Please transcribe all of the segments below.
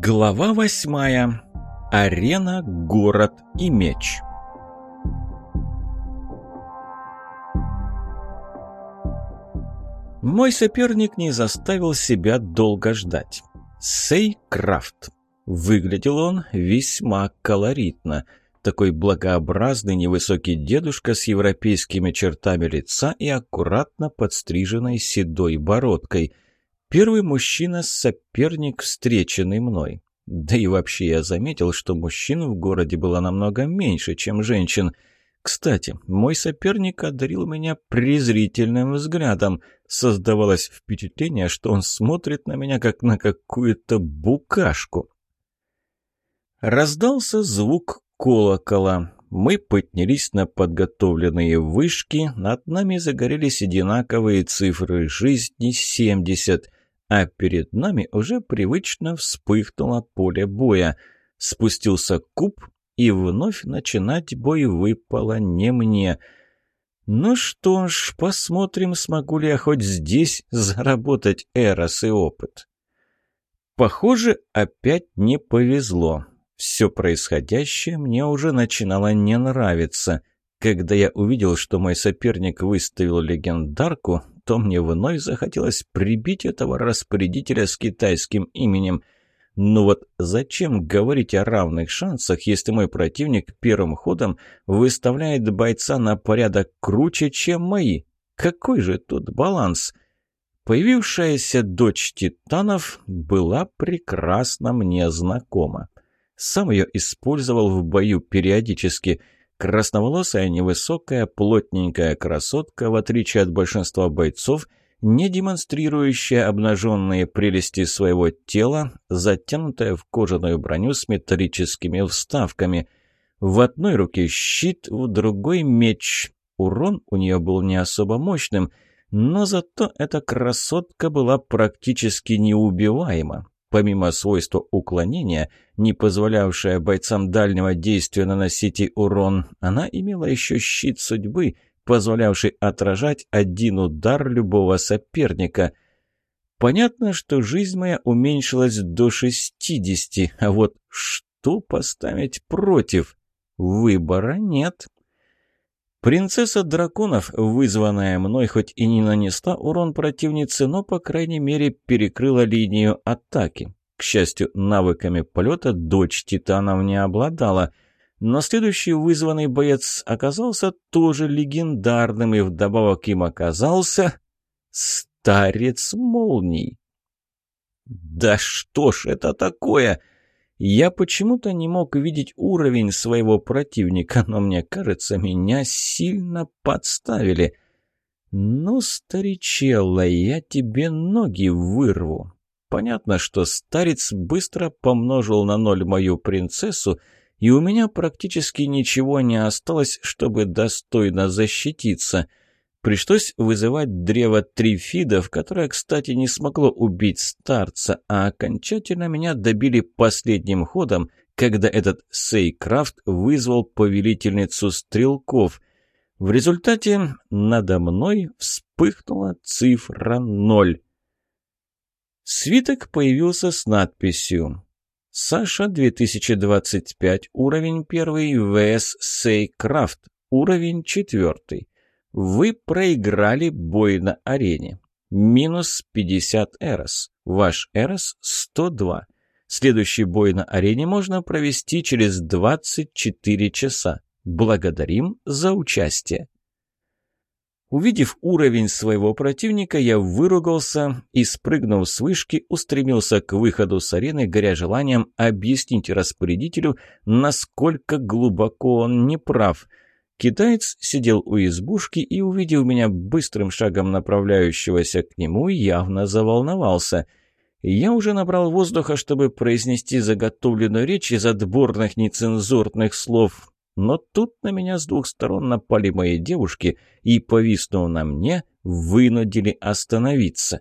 Глава восьмая. Арена, город и меч. Мой соперник не заставил себя долго ждать. Сей Крафт. Выглядел он весьма колоритно. Такой благообразный невысокий дедушка с европейскими чертами лица и аккуратно подстриженной седой бородкой. Первый мужчина-соперник, встреченный мной. Да и вообще я заметил, что мужчин в городе было намного меньше, чем женщин. Кстати, мой соперник одарил меня презрительным взглядом. Создавалось впечатление, что он смотрит на меня, как на какую-то букашку. Раздался звук колокола. Мы поднялись на подготовленные вышки, над нами загорелись одинаковые цифры жизни — семьдесят — а перед нами уже привычно вспыхнуло поле боя. Спустился куб, и вновь начинать бой выпало не мне. Ну что ж, посмотрим, смогу ли я хоть здесь заработать эрос и опыт. Похоже, опять не повезло. Все происходящее мне уже начинало не нравиться. Когда я увидел, что мой соперник выставил легендарку, то мне вновь захотелось прибить этого распорядителя с китайским именем. Ну вот зачем говорить о равных шансах, если мой противник первым ходом выставляет бойца на порядок круче, чем мои? Какой же тут баланс? Появившаяся дочь титанов была прекрасно мне знакома. Сам ее использовал в бою периодически – Красноволосая, невысокая, плотненькая красотка, в отличие от большинства бойцов, не демонстрирующая обнаженные прелести своего тела, затянутая в кожаную броню с металлическими вставками. В одной руке щит, в другой меч. Урон у нее был не особо мощным, но зато эта красотка была практически неубиваема. Помимо свойства уклонения, не позволявшая бойцам дальнего действия наносить урон, она имела еще щит судьбы, позволявший отражать один удар любого соперника. Понятно, что жизнь моя уменьшилась до 60, а вот что поставить против? Выбора нет. Принцесса драконов, вызванная мной, хоть и не нанесла урон противнице, но, по крайней мере, перекрыла линию атаки. К счастью, навыками полета дочь титанов не обладала. Но следующий вызванный боец оказался тоже легендарным, и вдобавок им оказался старец молний. «Да что ж это такое?» Я почему-то не мог видеть уровень своего противника, но мне кажется, меня сильно подставили. «Ну, старичелла, я тебе ноги вырву». Понятно, что старец быстро помножил на ноль мою принцессу, и у меня практически ничего не осталось, чтобы достойно защититься — Пришлось вызывать древо трифидов, которое, кстати, не смогло убить старца, а окончательно меня добили последним ходом, когда этот Сейкрафт вызвал повелительницу стрелков. В результате надо мной вспыхнула цифра ноль. Свиток появился с надписью «Саша, 2025, уровень 1, ВС Сейкрафт, уровень 4». Вы проиграли бой на арене. Минус 50 эрос. Ваш эрос 102. Следующий бой на арене можно провести через 24 часа. Благодарим за участие. Увидев уровень своего противника, я выругался и, спрыгнув с вышки, устремился к выходу с арены, горя желанием объяснить распорядителю, насколько глубоко он неправ – Китаец сидел у избушки и, увидев меня быстрым шагом направляющегося к нему, явно заволновался. Я уже набрал воздуха, чтобы произнести заготовленную речь из отборных нецензурных слов, но тут на меня с двух сторон напали мои девушки и, повиснув на мне, вынудили остановиться.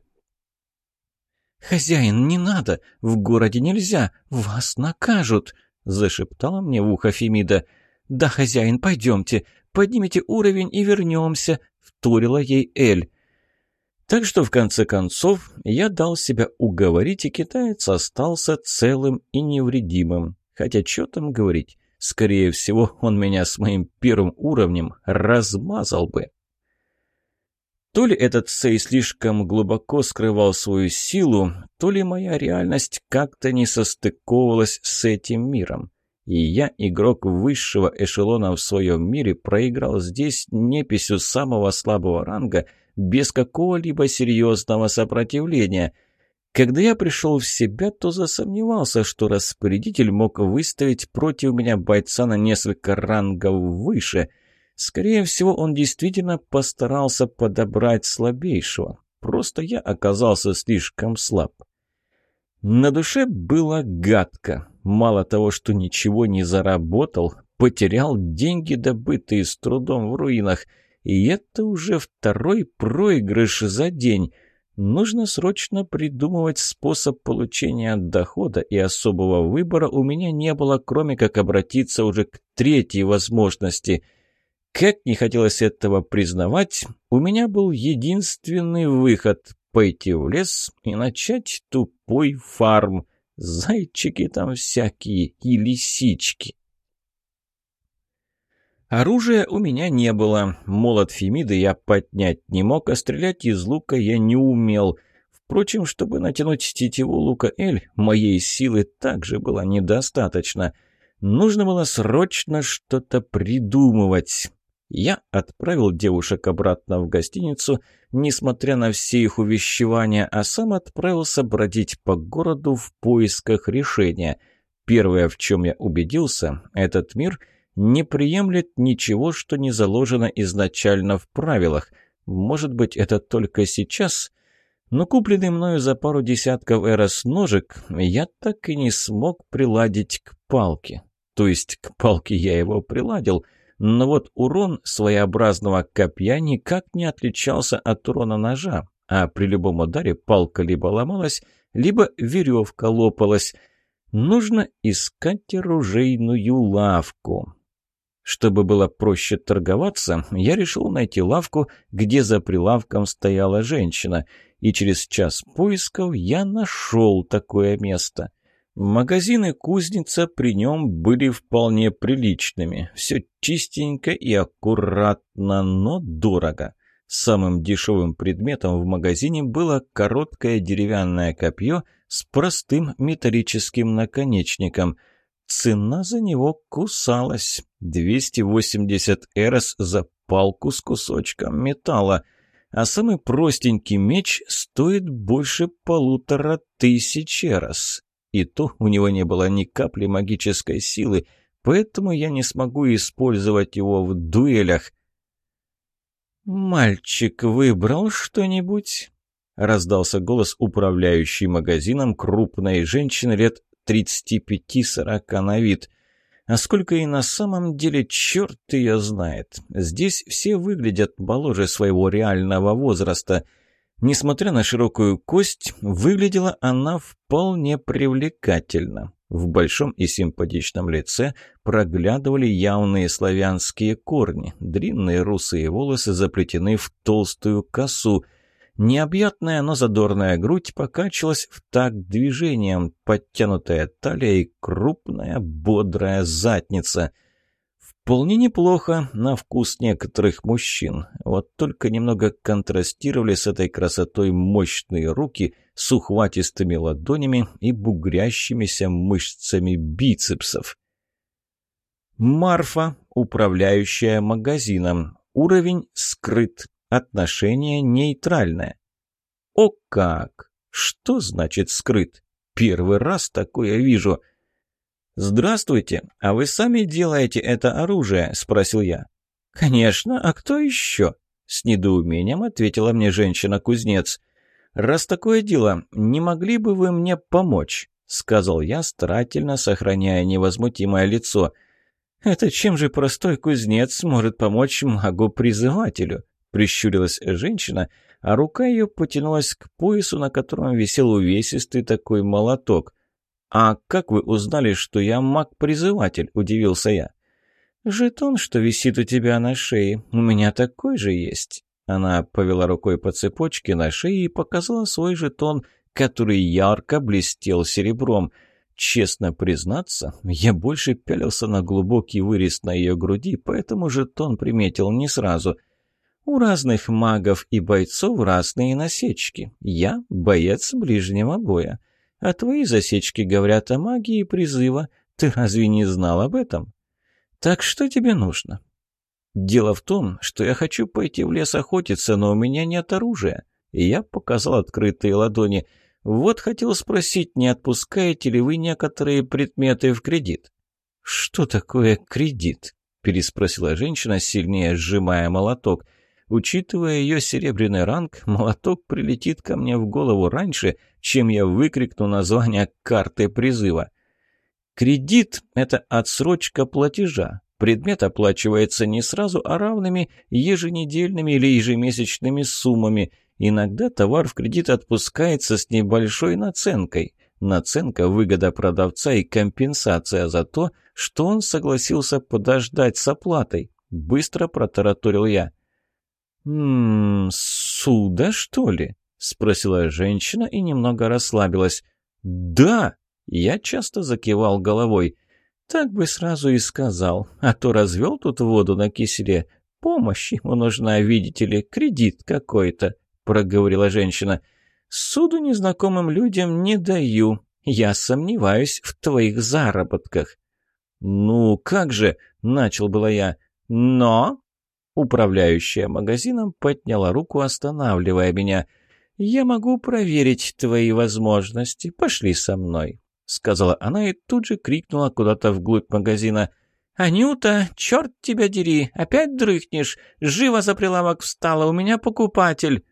«Хозяин, не надо! В городе нельзя! Вас накажут!» — зашептала мне в ухо Фемида — «Да, хозяин, пойдемте, поднимите уровень и вернемся», — вторила ей Эль. Так что, в конце концов, я дал себя уговорить, и китаец остался целым и невредимым. Хотя, что там говорить, скорее всего, он меня с моим первым уровнем размазал бы. То ли этот Сей слишком глубоко скрывал свою силу, то ли моя реальность как-то не состыковывалась с этим миром. И я, игрок высшего эшелона в своем мире, проиграл здесь неписью самого слабого ранга – без какого-либо серьезного сопротивления. Когда я пришел в себя, то засомневался, что распорядитель мог выставить против меня бойца на несколько рангов выше. Скорее всего, он действительно постарался подобрать слабейшего. Просто я оказался слишком слаб. На душе было гадко. Мало того, что ничего не заработал, потерял деньги, добытые с трудом в руинах – и это уже второй проигрыш за день. Нужно срочно придумывать способ получения дохода, и особого выбора у меня не было, кроме как обратиться уже к третьей возможности. Как не хотелось этого признавать, у меня был единственный выход – пойти в лес и начать тупой фарм. Зайчики там всякие и лисички. Оружия у меня не было. Молот Фемиды я поднять не мог, а стрелять из лука я не умел. Впрочем, чтобы натянуть тетиву лука Эль, моей силы также было недостаточно. Нужно было срочно что-то придумывать. Я отправил девушек обратно в гостиницу, несмотря на все их увещевания, а сам отправился бродить по городу в поисках решения. Первое, в чем я убедился, этот мир — не приемлет ничего, что не заложено изначально в правилах. Может быть, это только сейчас, но купленный мною за пару десятков эрос ножик я так и не смог приладить к палке. То есть к палке я его приладил, но вот урон своеобразного копья никак не отличался от урона ножа, а при любом ударе палка либо ломалась, либо веревка лопалась. Нужно искать оружейную лавку. Чтобы было проще торговаться, я решил найти лавку, где за прилавком стояла женщина, и через час поисков я нашел такое место. Магазины кузница при нем были вполне приличными, все чистенько и аккуратно, но дорого. Самым дешевым предметом в магазине было короткое деревянное копье с простым металлическим наконечником – Цена за него кусалась. 280 эрос за палку с кусочком металла. А самый простенький меч стоит больше полутора тысяч эрос. И то у него не было ни капли магической силы, поэтому я не смогу использовать его в дуэлях. «Мальчик выбрал что-нибудь?» — раздался голос управляющей магазином крупной женщины лет 35-40 на вид. А сколько и на самом деле, черт ее знает. Здесь все выглядят моложе своего реального возраста. Несмотря на широкую кость, выглядела она вполне привлекательно. В большом и симпатичном лице проглядывали явные славянские корни. Длинные русые волосы заплетены в толстую косу – Необъятная, но задорная грудь покачивалась в такт движением, подтянутая талия и крупная бодрая задница. Вполне неплохо на вкус некоторых мужчин. Вот только немного контрастировали с этой красотой мощные руки с ухватистыми ладонями и бугрящимися мышцами бицепсов. Марфа, управляющая магазином. Уровень скрыт. Отношение нейтральное. О как! Что значит скрыт? Первый раз такое вижу. «Здравствуйте, а вы сами делаете это оружие?» – спросил я. «Конечно, а кто еще?» – с недоумением ответила мне женщина-кузнец. «Раз такое дело, не могли бы вы мне помочь?» – сказал я, старательно сохраняя невозмутимое лицо. «Это чем же простой кузнец может помочь магу-призывателю?» Прищурилась женщина, а рука ее потянулась к поясу, на котором висел увесистый такой молоток. «А как вы узнали, что я маг-призыватель?» – удивился я. «Жетон, что висит у тебя на шее, у меня такой же есть». Она повела рукой по цепочке на шее и показала свой жетон, который ярко блестел серебром. Честно признаться, я больше пялился на глубокий вырез на ее груди, поэтому жетон приметил не сразу. У разных магов и бойцов разные насечки. Я — боец ближнего боя. А твои засечки говорят о магии призыва. Ты разве не знал об этом? Так что тебе нужно? Дело в том, что я хочу пойти в лес охотиться, но у меня нет оружия. Я показал открытые ладони. Вот хотел спросить, не отпускаете ли вы некоторые предметы в кредит? Что такое кредит? Переспросила женщина, сильнее сжимая молоток. Учитывая ее серебряный ранг, молоток прилетит ко мне в голову раньше, чем я выкрикну название карты призыва. Кредит – это отсрочка платежа. Предмет оплачивается не сразу, а равными еженедельными или ежемесячными суммами. Иногда товар в кредит отпускается с небольшой наценкой. Наценка – выгода продавца и компенсация за то, что он согласился подождать с оплатой. Быстро протараторил я. «Ммм, суда, что ли?» — спросила женщина и немного расслабилась. «Да!» — я часто закивал головой. «Так бы сразу и сказал, а то развел тут воду на киселе. Помощь ему нужна, видите ли, кредит какой-то», — проговорила женщина. «Суду незнакомым людям не даю. Я сомневаюсь в твоих заработках». «Ну, как же?» — начал было я. «Но...» Управляющая магазином подняла руку, останавливая меня. «Я могу проверить твои возможности. Пошли со мной», — сказала она и тут же крикнула куда-то вглубь магазина. «Анюта, черт тебя дери, опять дрыхнешь? Живо за прилавок встала, у меня покупатель».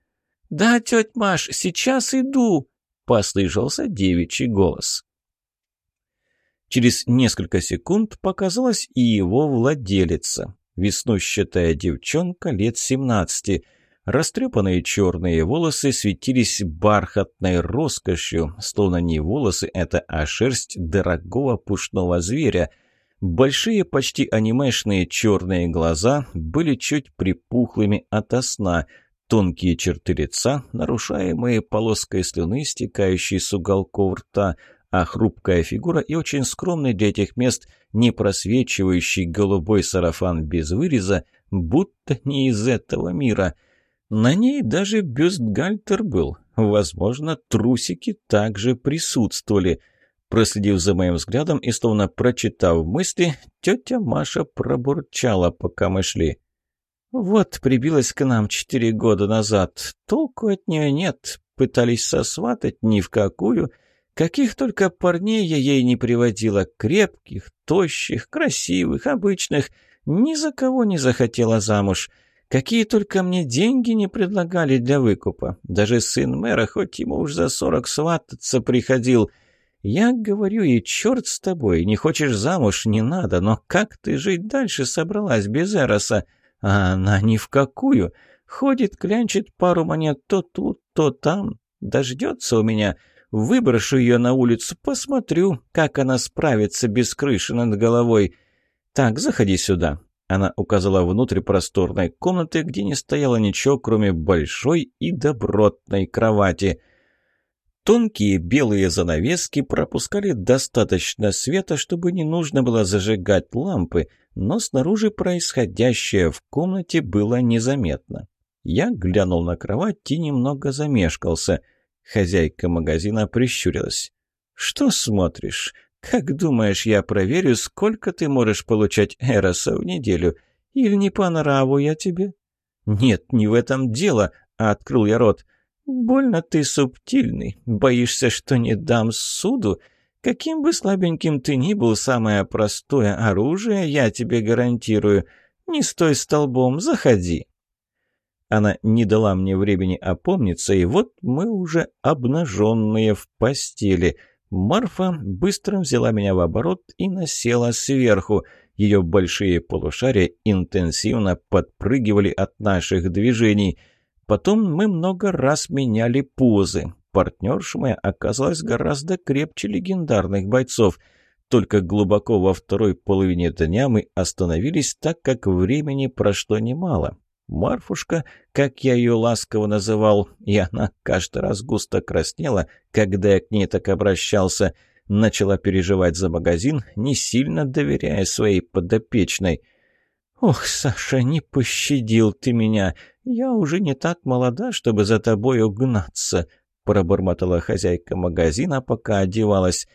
«Да, тетя Маш, сейчас иду», — послышался девичий голос. Через несколько секунд показалась и его владелица веснущатая девчонка лет семнадцати. Растрепанные черные волосы светились бархатной роскошью, словно не волосы это, а шерсть дорогого пушного зверя. Большие, почти анимешные черные глаза были чуть припухлыми ото сна, тонкие черты лица, нарушаемые полоской слюны, стекающей с уголков рта, а хрупкая фигура и очень скромный для этих мест не голубой сарафан без выреза, будто не из этого мира. На ней даже бюстгальтер был, возможно, трусики также присутствовали. Проследив за моим взглядом и словно прочитав мысли, тетя Маша пробурчала, пока мы шли. «Вот прибилась к нам четыре года назад. Толку от нее нет. Пытались сосватать ни в какую». Каких только парней я ей не приводила, крепких, тощих, красивых, обычных, ни за кого не захотела замуж. Какие только мне деньги не предлагали для выкупа. Даже сын мэра, хоть ему уж за сорок свататься приходил. Я говорю ей, черт с тобой, не хочешь замуж, не надо, но как ты жить дальше собралась без Эроса? А она ни в какую. Ходит, клянчит пару монет то тут, то там. Дождется у меня. Выброшу ее на улицу, посмотрю, как она справится без крыши над головой. Так, заходи сюда». Она указала внутрь просторной комнаты, где не стояло ничего, кроме большой и добротной кровати. Тонкие белые занавески пропускали достаточно света, чтобы не нужно было зажигать лампы, но снаружи происходящее в комнате было незаметно. Я глянул на кровать и немного замешкался – Хозяйка магазина прищурилась. «Что смотришь? Как думаешь, я проверю, сколько ты можешь получать эроса в неделю? Или не по нраву я тебе?» «Нет, не в этом дело», — открыл я рот. «Больно ты субтильный. Боишься, что не дам суду? Каким бы слабеньким ты ни был, самое простое оружие я тебе гарантирую. Не стой столбом, заходи». Она не дала мне времени опомниться, и вот мы уже обнаженные в постели. Марфа быстро взяла меня в оборот и насела сверху. Ее большие полушария интенсивно подпрыгивали от наших движений. Потом мы много раз меняли позы. Партнерша моя оказалась гораздо крепче легендарных бойцов. Только глубоко во второй половине дня мы остановились, так как времени прошло немало. Марфушка, как я ее ласково называл, и она каждый раз густо краснела, когда я к ней так обращался, начала переживать за магазин, не сильно доверяя своей подопечной. «Ох, Саша, не пощадил ты меня! Я уже не так молода, чтобы за тобой угнаться!» пробормотала хозяйка магазина, пока одевалась.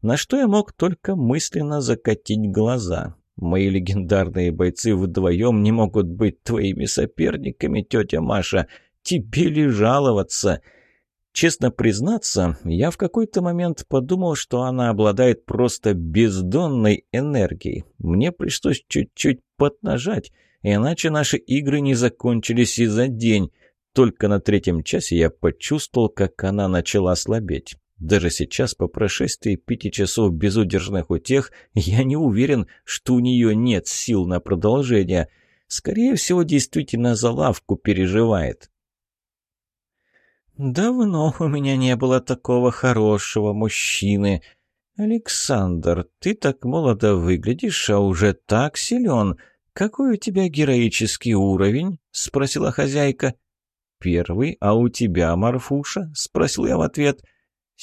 На что я мог только мысленно закатить глаза. Мои легендарные бойцы вдвоем не могут быть твоими соперниками, тетя Маша. Тебе ли жаловаться?» Честно признаться, я в какой-то момент подумал, что она обладает просто бездонной энергией. Мне пришлось чуть-чуть поднажать, иначе наши игры не закончились и за день. Только на третьем часе я почувствовал, как она начала слабеть. Даже сейчас, по прошествии пяти часов безудержных утех, я не уверен, что у нее нет сил на продолжение. Скорее всего, действительно за лавку переживает. «Давно у меня не было такого хорошего мужчины. Александр, ты так молодо выглядишь, а уже так силен. Какой у тебя героический уровень?» — спросила хозяйка. «Первый, а у тебя, Марфуша?» — спросил я в ответ.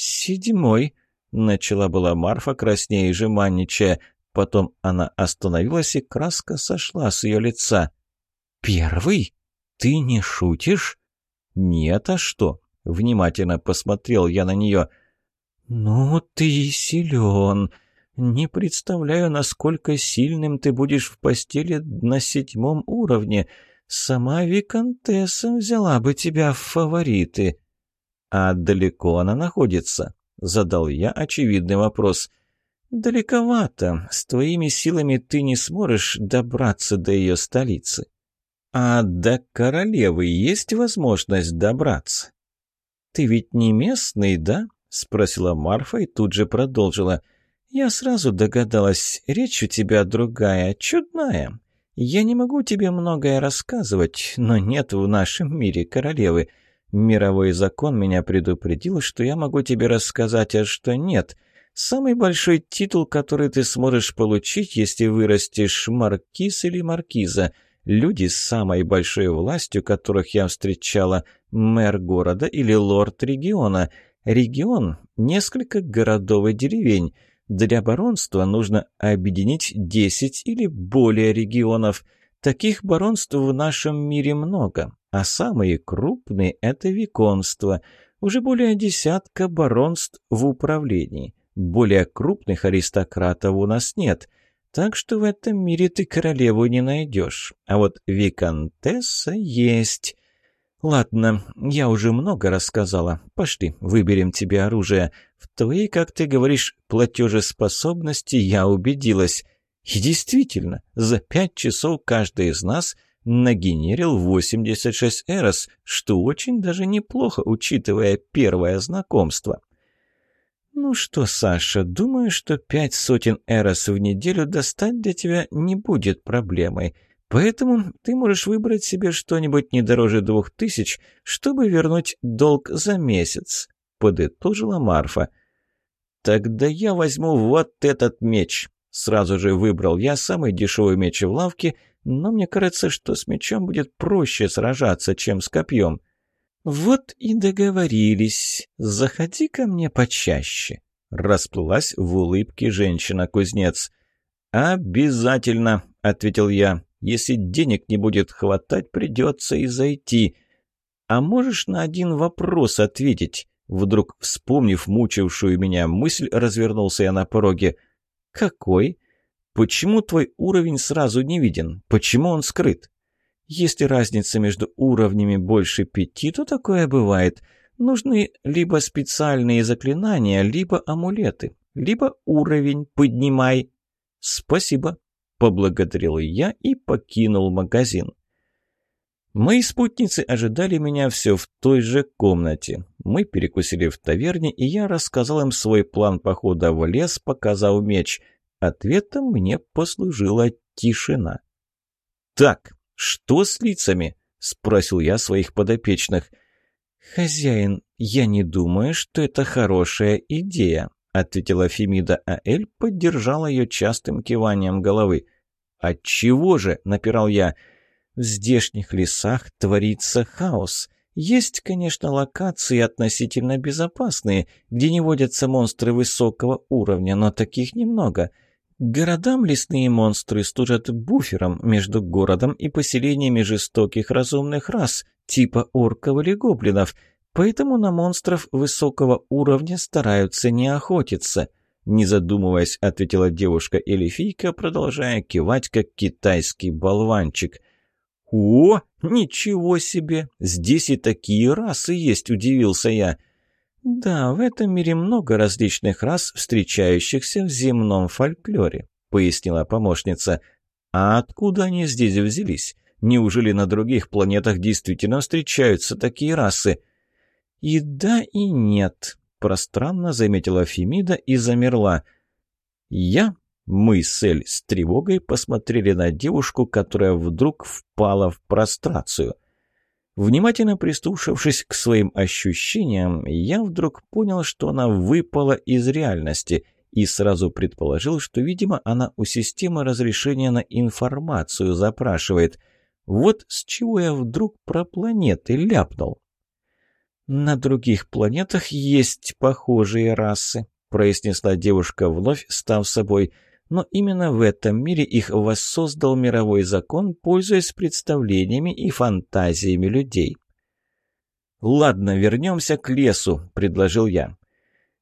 «Седьмой», — начала была Марфа, краснея и жеманничая. Потом она остановилась, и краска сошла с ее лица. «Первый? Ты не шутишь?» «Нет, а что?» — внимательно посмотрел я на нее. «Ну, ты силен. Не представляю, насколько сильным ты будешь в постели на седьмом уровне. Сама Викантесса взяла бы тебя в фавориты». «А далеко она находится?» — задал я очевидный вопрос. «Далековато. С твоими силами ты не сможешь добраться до ее столицы». «А до королевы есть возможность добраться?» «Ты ведь не местный, да?» — спросила Марфа и тут же продолжила. «Я сразу догадалась, речь у тебя другая, чудная. Я не могу тебе многое рассказывать, но нет в нашем мире королевы. Мировой закон меня предупредил, что я могу тебе рассказать, а что нет. Самый большой титул, который ты сможешь получить, если вырастешь маркиз или маркиза — Люди с самой большой властью, которых я встречала, мэр города или лорд региона. Регион – несколько городов и деревень. Для баронства нужно объединить 10 или более регионов. Таких баронств в нашем мире много, а самые крупные – это виконство. Уже более десятка баронств в управлении. Более крупных аристократов у нас нет – так что в этом мире ты королеву не найдешь. А вот виконтесса есть. Ладно, я уже много рассказала. Пошли, выберем тебе оружие. В твоей, как ты говоришь, платежеспособности я убедилась. И действительно, за пять часов каждый из нас нагенерил 86 эрос, что очень даже неплохо, учитывая первое знакомство. «Ну что, Саша, думаю, что пять сотен эрос в неделю достать для тебя не будет проблемой. Поэтому ты можешь выбрать себе что-нибудь не дороже двух тысяч, чтобы вернуть долг за месяц», — подытожила Марфа. «Тогда я возьму вот этот меч». Сразу же выбрал я самый дешевый меч в лавке, но мне кажется, что с мечом будет проще сражаться, чем с копьем. «Вот и договорились. Заходи ко мне почаще», — расплылась в улыбке женщина-кузнец. «Обязательно», — ответил я. «Если денег не будет хватать, придется и зайти». «А можешь на один вопрос ответить?» Вдруг, вспомнив мучившую меня мысль, развернулся я на пороге. «Какой? Почему твой уровень сразу не виден? Почему он скрыт?» Если разница между уровнями больше пяти, то такое бывает. Нужны либо специальные заклинания, либо амулеты, либо уровень поднимай. Спасибо, поблагодарил я и покинул магазин. Мои спутницы ожидали меня все в той же комнате. Мы перекусили в таверне, и я рассказал им свой план похода в лес, показав меч. Ответом мне послужила тишина. «Так, «Что с лицами?» — спросил я своих подопечных. «Хозяин, я не думаю, что это хорошая идея», — ответила Фемида, а Эль поддержала ее частым киванием головы. «Отчего же?» — напирал я. В здешних лесах творится хаос. Есть, конечно, локации относительно безопасные, где не водятся монстры высокого уровня, но таких немного. Городам лесные монстры служат буфером между городом и поселениями жестоких разумных рас, типа орков или гоблинов, поэтому на монстров высокого уровня стараются не охотиться. Не задумываясь, ответила девушка-эльфийка, продолжая кивать, как китайский болванчик – «О, ничего себе! Здесь и такие расы есть!» – удивился я. «Да, в этом мире много различных рас, встречающихся в земном фольклоре», – пояснила помощница. «А откуда они здесь взялись? Неужели на других планетах действительно встречаются такие расы?» «И да, и нет», – пространно заметила Фемида и замерла. «Я мы с Эль с тревогой посмотрели на девушку, которая вдруг впала в прострацию. Внимательно прислушавшись к своим ощущениям, я вдруг понял, что она выпала из реальности и сразу предположил, что, видимо, она у системы разрешения на информацию запрашивает. Вот с чего я вдруг про планеты ляпнул. «На других планетах есть похожие расы», — произнесла девушка вновь, став собой — но именно в этом мире их воссоздал мировой закон, пользуясь представлениями и фантазиями людей. «Ладно, вернемся к лесу», — предложил я.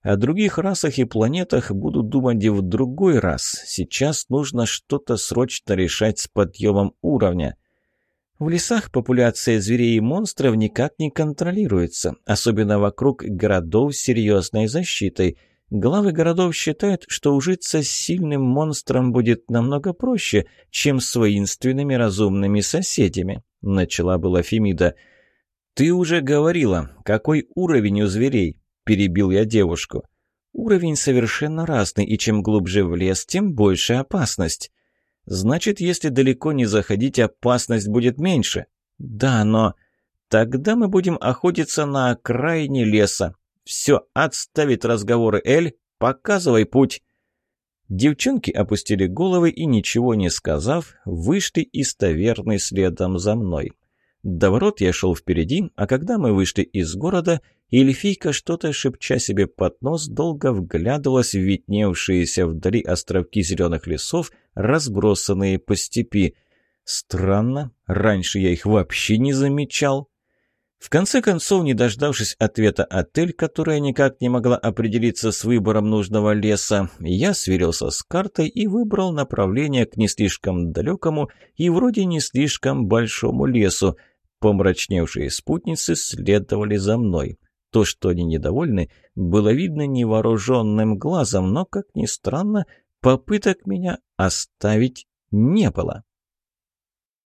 «О других расах и планетах буду думать и в другой раз. Сейчас нужно что-то срочно решать с подъемом уровня». В лесах популяция зверей и монстров никак не контролируется, особенно вокруг городов с серьезной защитой – Главы городов считают, что ужиться с сильным монстром будет намного проще, чем с воинственными разумными соседями», — начала была Фемида. «Ты уже говорила, какой уровень у зверей?» — перебил я девушку. «Уровень совершенно разный, и чем глубже в лес, тем больше опасность». «Значит, если далеко не заходить, опасность будет меньше?» «Да, но...» «Тогда мы будем охотиться на окраине леса», «Все, отставить разговоры, Эль, показывай путь!» Девчонки опустили головы и, ничего не сказав, вышли из таверны следом за мной. До ворот я шел впереди, а когда мы вышли из города, эльфийка, что-то шепча себе под нос, долго вглядывалась в видневшиеся вдали островки зеленых лесов, разбросанные по степи. Странно, раньше я их вообще не замечал. В конце концов, не дождавшись ответа отель, которая никак не могла определиться с выбором нужного леса, я сверился с картой и выбрал направление к не слишком далекому и вроде не слишком большому лесу. Помрачневшие спутницы следовали за мной. То, что они недовольны, было видно невооруженным глазом, но, как ни странно, попыток меня оставить не было.